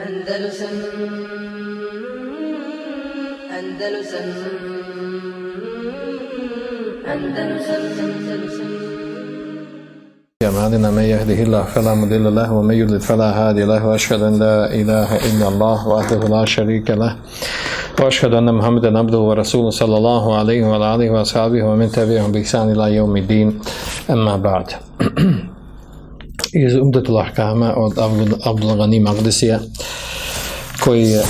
Andalusam Andalusam Andalusam Andalusam أعمالنا من يهده الله فلا مضل له ومن يضلل فلا هادي له وأشهد أن لا إله إلا الله وحده لا شريك له وأشهد أن محمدا عبده ورسوله صلى الله عليه وعلى آله وأصحابه ومن تبعهم بإحسان إلى يوم الدين. أما بعد. iz Umdetul Ahkama od Abdul Ghani koji je uh,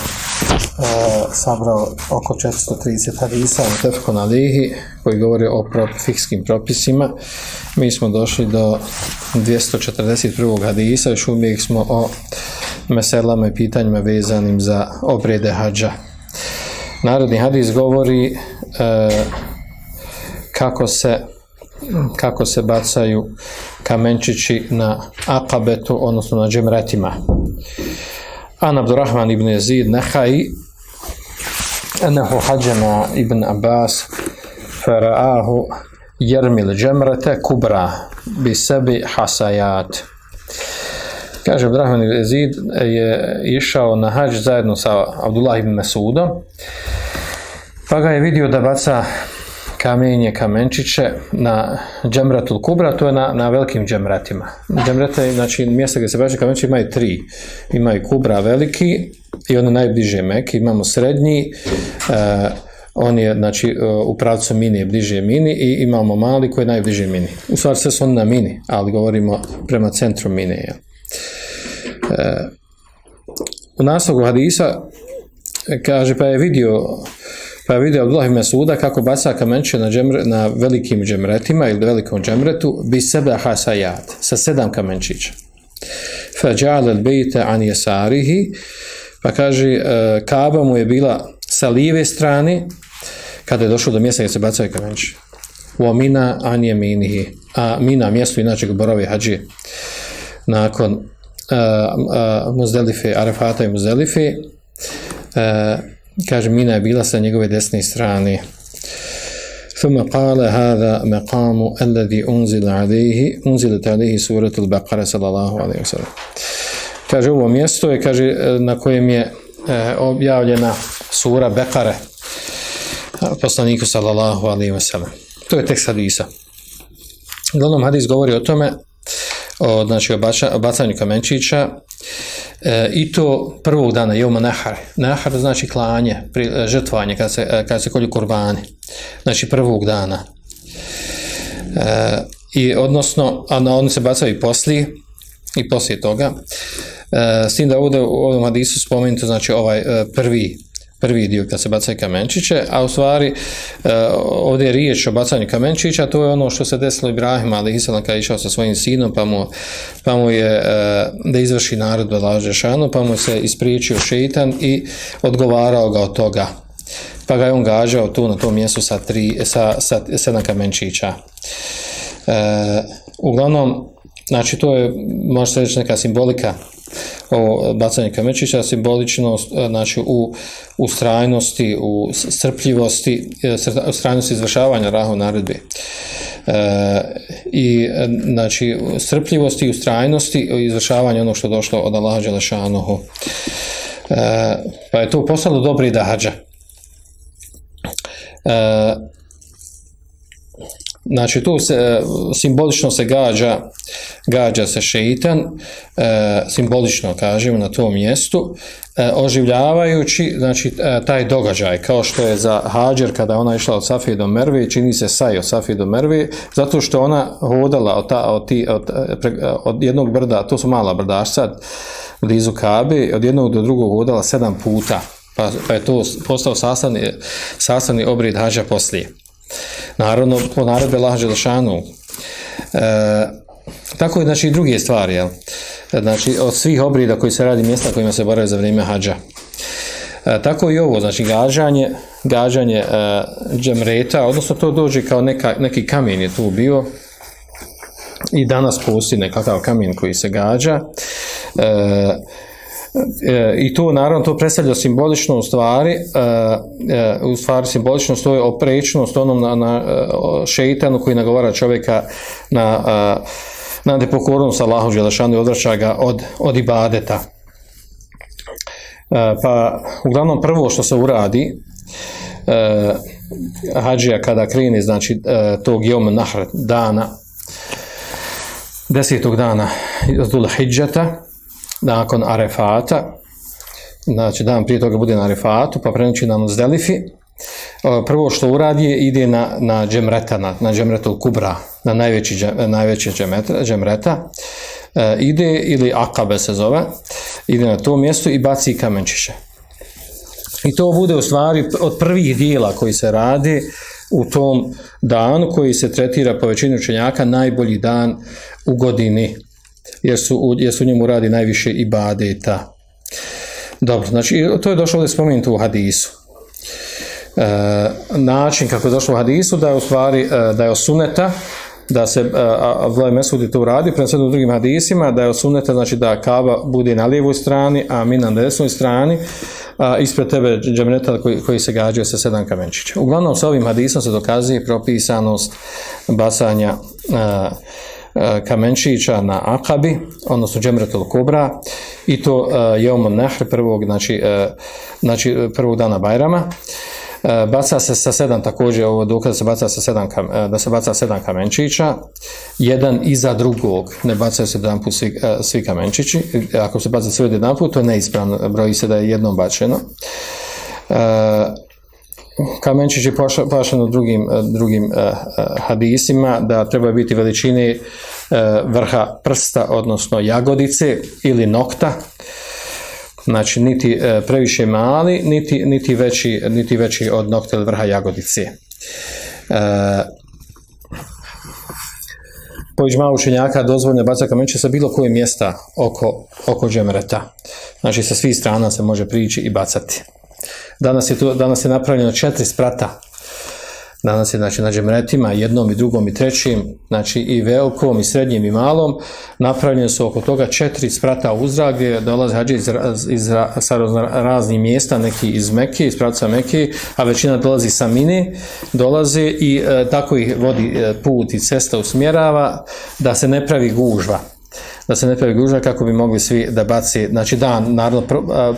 sabrao oko 430 hadisa u Tefkon Alihi koji govori o pro, fikskim propisima. Mi smo došli do 241. hadisa, još uvijek smo o meselama i pitanjima vezanim za obrede hađa. Narodni hadis govori uh, kako se kako se bacaju kamenčići na akabetu, odnosno na džemretima. An Abdurrahman ibn Yazid Nahai أنه حجم ابن عباس فرآه يرمي الجمرة كبرى بسبع حصيات Kaže Abdurrahman ibn Yazid je išao na hađ zajedno sa Abdullah ibn Mesudom pa ga je vidio da baca kamenje, kamenčiće na džemratul kubra, to je na, na velikim džemratima. Džemrate, znači mjesta gdje se bače kamenčiće imaju tri. Imaju kubra veliki i ono najbliže meki, imamo srednji, uh, on je znači u pravcu mini je bliže mini i imamo mali koji je najbliže mini. U stvari sve su oni na mini, ali govorimo prema centru. Ja. Uh, u naslogu hadisa kaže pa je vidio pa je vidio Abdullah ibn Suda kako baca kamenče na, džemre, na velikim džemretima ili velikom džemretu bi sebe hasajat, sa sedam kamenčića. Fađal al bejte an jesarihi, pa kaže, Kaba mu je bila sa lijeve strane, kada je došao do mjesta gdje se bacaju kamenči. U Mina an jeminihi, a Mina mjesto inače borove hađije. Nakon uh, uh, Muzdelife, Arafata i Muzdelife, uh, kaže Mina je bila sa njegove desne strane ثم قال هذا مقام الذي أنزل عليه أنزلت عليه سورة البقرة صلى الله عليه وسلم kaže ovo mjesto je kaže na kojem je e, objavljena sura Bekare poslaniku sallallahu alaihi wasallam to je tekst hadisa uglavnom hadis govori o tome o, znači o, bača, o bacanju kamenčića E, I to prvog dana, jevma nahar. Nahar znači klanje, pri, žrtvanje, kada se, kada se kolju kurbani. Znači prvog dana. E, I odnosno, a na oni se bacaju i poslije, i poslije toga. E, s tim da ovdje u ovom hadisu spomenuto, znači ovaj e, prvi prvi dio kad se bacaju kamenčiće, a u stvari ovdje je riječ o bacanju kamenčića, to je ono što se desilo Ibrahim, ali Isalam kada je išao sa svojim sinom, pa mu, pa mu je da izvrši narod Laže Šanu, pa mu se ispriječio šeitan i odgovarao ga od toga. Pa ga je on gađao tu na tom mjestu sa, tri, sa, sa sedam kamenčića. E, uglavnom, znači to je, može se reći neka simbolika o bacanje kamenčića, simbolično znači u, u strajnosti, u strpljivosti, u strajnosti izvršavanja rahu naredbe. E, I znači strpljivosti i ustrajnosti izvršavanja ono što je došlo od Allaha Đelešanohu. E, pa je to postalo dobri dahađa. E, Znači tu se simbolično se gađa, gađa se šeitan, e, simbolično kažemo na tom mjestu, e, oživljavajući znači, e, taj događaj, kao što je za Hađer kada ona išla od Safije do Merve, čini se saj od Safije do Merve, zato što ona hodala od, ta, od, ti, od, od jednog brda, to su mala brdašca, blizu Kabe, od jednog do drugog hodala sedam puta, pa, pa je to postao sastavni, sastavni obrid Hađa poslije. Naravno, po naredbe Laha Đelešanu. E, tako je, znači, i druge stvari, jel? Znači, od svih obrida koji se radi mjesta kojima se boraju za vrijeme hađa. E, tako i ovo, znači, gađanje, gađanje e, džemreta, odnosno to dođe kao neka, neki kamen je tu bio, i danas postoji nekakav kamen koji se gađa. E, i to naravno to predstavlja simbolično u stvari e, e, u stvari simbolično to je oprečnost onom na, na šeitanu koji nagovara čovjeka na na nepokornost Allahu Đelešanu i odvraća ga od, od ibadeta. Pa uglavnom prvo što se uradi e, hađija kada krene znači e, tog jom nahr dana desetog dana Dhul Hidžeta nakon Arefata znači dan prije toga bude na Arefatu pa prenoći na Muzdelifi prvo što uradi je ide na, na džemreta, na, na džemretul kubra, na najveći, džem, najveći džemreta, džemreta. E, ide, ili akabe se zove, ide na to mjesto i baci kamenčiće. I to bude u stvari od prvih dijela koji se radi u tom danu koji se tretira po većini učenjaka najbolji dan u godini jer su, jer su njemu radi najviše ibadeta. Dobro, znači to je došlo ovdje spomenuto u hadisu. E, način kako je došlo u hadisu da je u stvari e, da je osuneta da se Abdullah Mesudi to radi prema u drugim hadisima da je osuneta znači da kava bude na lijevoj strani a mi na desnoj strani a ispred tebe džemreta koji, koji se gađaju sa sedam kamenčića. Uglavnom sa ovim hadisom se dokazuje propisanost basanja a, kamenčića na akabi, odnosno džemretul kubra i to je omon nehr prvog, znači, znači prvog dana Bajrama. E, baca se sa sedam također ovo dokaz se baca sa sedam e, da se baca sedam kamenčića. Jedan iza drugog ne bacaju se jedan put svi, e, svi kamenčići. Ako se baca sve jedan put to je neispravno broji se da je jednom bačeno kamenčić je pašeno drugim, drugim hadisima da treba biti veličine vrha prsta odnosno jagodice ili nokta znači niti previše mali, niti, niti, veći, niti veći od nokta ili vrha jagodice. Po iđma učenjaka dozvoljno baca kamenče sa bilo koje mjesta oko, oko džemreta. Znači sa svih strana se može prići i bacati. Danas je, tu, danas je napravljeno četiri sprata. Danas je znači, na džemretima, jednom i drugom i trećim, znači i velikom i srednjim i malom, napravljene su oko toga četiri sprata uzra gdje dolaze hađe iz, iz, raznih mjesta, neki iz Mekke, iz pravca Mekke, a većina dolazi sa Mine, dolaze i e, tako ih vodi e, put i cesta usmjerava da se ne pravi gužva da se ne pravi gužva kako bi mogli svi da baci, znači dan, naravno, pr, a,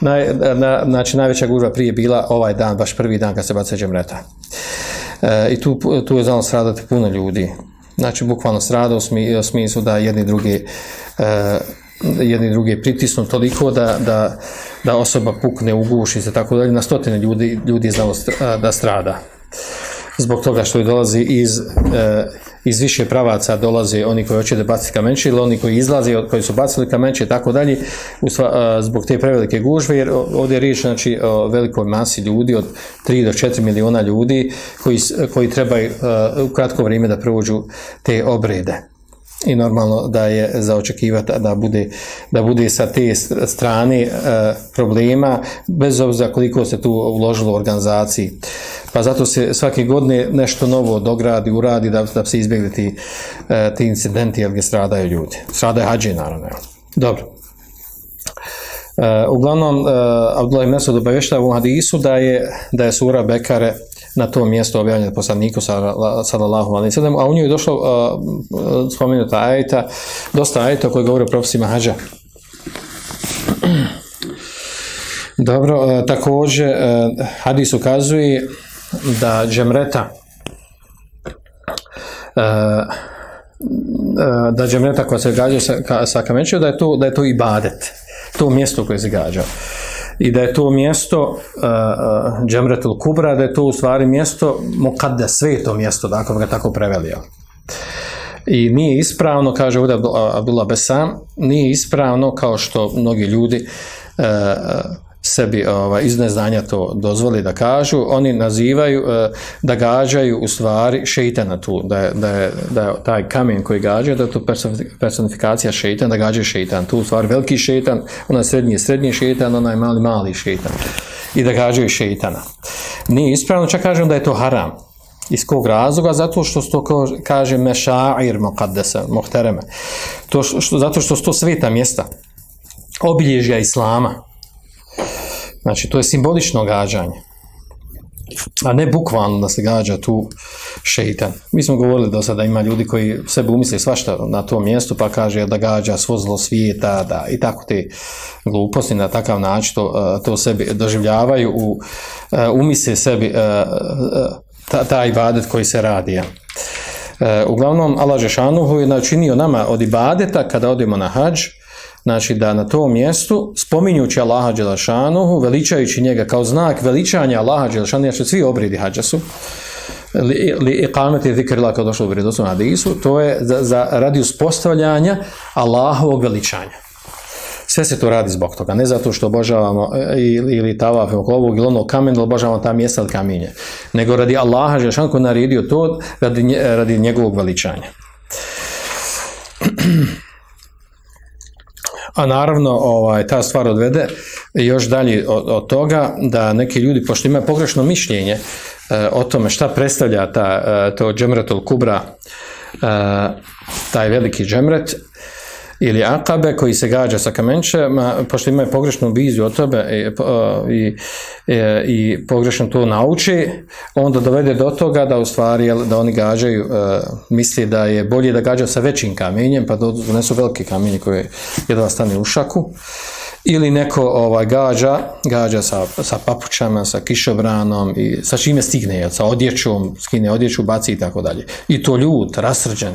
naj, na, znači najveća gužva prije bila ovaj dan, baš prvi dan kad se baca džemreta. E, I tu, tu je znalo stradati puno ljudi. Znači, bukvalno strada u, smi, smislu da jedni drugi e, jedni drugi pritisnu toliko da, da, da osoba pukne, uguši se, tako dalje, na stotine ljudi, ljudi je znalo da strada zbog toga što je dolazi iz, e, iz više pravaca dolaze oni koji hoće da baciti kamenče ili oni koji izlaze koji su bacili kamenče i tako dalje e, zbog te prevelike gužve jer ovdje je riječ znači, o velikoj masi ljudi od 3 do 4 miliona ljudi koji, koji trebaju e, u kratko vrijeme da prođu te obrede i normalno da je za očekivati da bude, da bude sa te strane e, problema, bez obzira koliko se tu uložilo u organizaciji. Pa zato se svake godine nešto novo dogradi, uradi da, da se izbjegli ti, e, ti incidenti jer gdje stradaju ljudi. Stradaju hađe, naravno. Dobro. E, uglavnom, e, Abdullah Mesud obavještava u hadisu da je, da je sura Bekare na to mjesto objavljeno poslaniku sallallahu alejhi ve sellem, a u njoj je došlo uh, spomenuta ajeta, dosta ajeta koji govore o propisima hadža. Dobro, uh, također uh, hadis ukazuje da džemreta da džemreta koja se gađa sa, sa kamenčijom, da je to, da je to ibadet. To mjesto koje se gađa. I da je to mjesto uh, uh, Džemretul Kubra, da je to u stvari mjesto Mokadde, sveto mjesto, dakle ga tako prevelio. I nije ispravno, kaže ovdje Abdullah Besam, nije ispravno kao što mnogi ljudi uh, sebi ovaj, iz neznanja to dozvoli da kažu, oni nazivaju eh, da gađaju u stvari šeitana tu, da je, da je, da je taj kamen koji gađa, da je to personifikacija šeitan, da gađaju šeitan, tu u stvari veliki šeitan, onaj srednji je srednji šeitan, onaj mali mali šeitan i da gađaju šeitana. Nije ispravno, čak kažem da je to haram. Iz kog razloga? Zato što to kaže mešair muqaddasa, muhtereme. To što, zato što su to sveta mjesta, obilježja Islama, Znači, to je simbolično gađanje. a ne bukvalno da se gađa tu šeitan. Mi smo govorili do sada ima ljudi koji sebe umisle svašta na tom mjestu pa kaže da gađa svo zlo svijeta da, i tako te gluposti na takav način to, to sebi doživljavaju u, umisle sebi ta, taj ibadet koji se radi. Ja. Uglavnom, Allah Žešanuhu je načinio nama od ibadeta kada odemo na hađ, znači da na tom mjestu, spominjući Allaha Đelešanuhu, veličajući njega kao znak veličanja Allaha Đelešanuhu, jer svi obridi hađa su, li, iqameti zikrila kao došlo u vredosnom hadisu, to je za, za radi uspostavljanja Allahovog veličanja. Sve se to radi zbog toga, ne zato što obožavamo ili, ili tavaf ovog ili onog kamena, ili obožavamo ta mjesta ili kamenje, nego radi Allaha Đelešanuhu koji naredio to radi, radi njegovog veličanja. A naravno, ovaj, ta stvar odvede još dalje od, od toga da neki ljudi, pošto imaju pogrešno mišljenje e, o tome šta predstavlja ta, e, to džemretul kubra, e, taj veliki džemret, ili akabe koji se gađa sa kamenčema, pošto imaju pogrešnu viziju o tobe i, i, i pogrešno to nauči, onda dovede do toga da u stvari da oni gađaju, misli da je bolje da gađa sa većim kamenjem, pa donesu velike kamenje koje jedva stane u šaku, ili neko ovaj, gađa, gađa sa, sa papučama, sa kišobranom i sa čime stigne, sa odjećom, skine odjeću, baci i tako dalje. I to ljut, rasrđen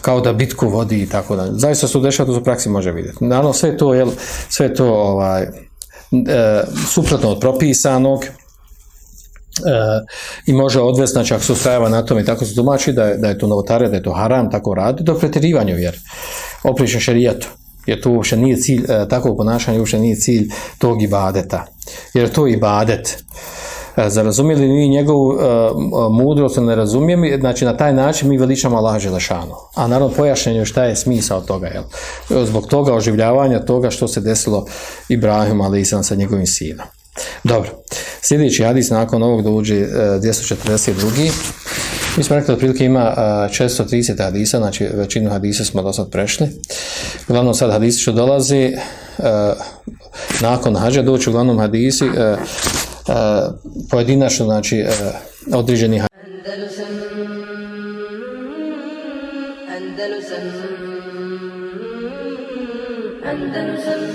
kao da bitku vodi i tako dalje. Zaista su dešava, to su praksi može vidjeti. Naravno, sve to, jel, sve to ovaj, e, suprotno od propisanog, e, i može odvesti, znači ako se na tom i tako se domaći da je, da je to novotarija, da je to haram, tako radi, do pretjerivanja jer opričan šarijetu, jer to uopšte nije cilj, e, takvog ponašanja uopšte nije cilj tog ibadeta, jer to je ibadet. E, za razumijeli mi njegovu uh, mudrost ne razumijemo, znači na taj način mi veličamo Allah Želešanu. A naravno pojašnjenje šta je smisao toga, jel? Zbog toga oživljavanja toga što se desilo Ibrahim ali sam sa njegovim sinom. Dobro, sljedeći hadis nakon ovog dođe uh, 242. Mi smo rekli da otprilike ima uh, 430 hadisa, znači većinu hadisa smo do sad prešli. Uglavnom sad hadisi što dolazi nakon hađa doći uglavnom hadisi pojedinačno, znači određeni Andalusam Andalusam Andalusam Andalusam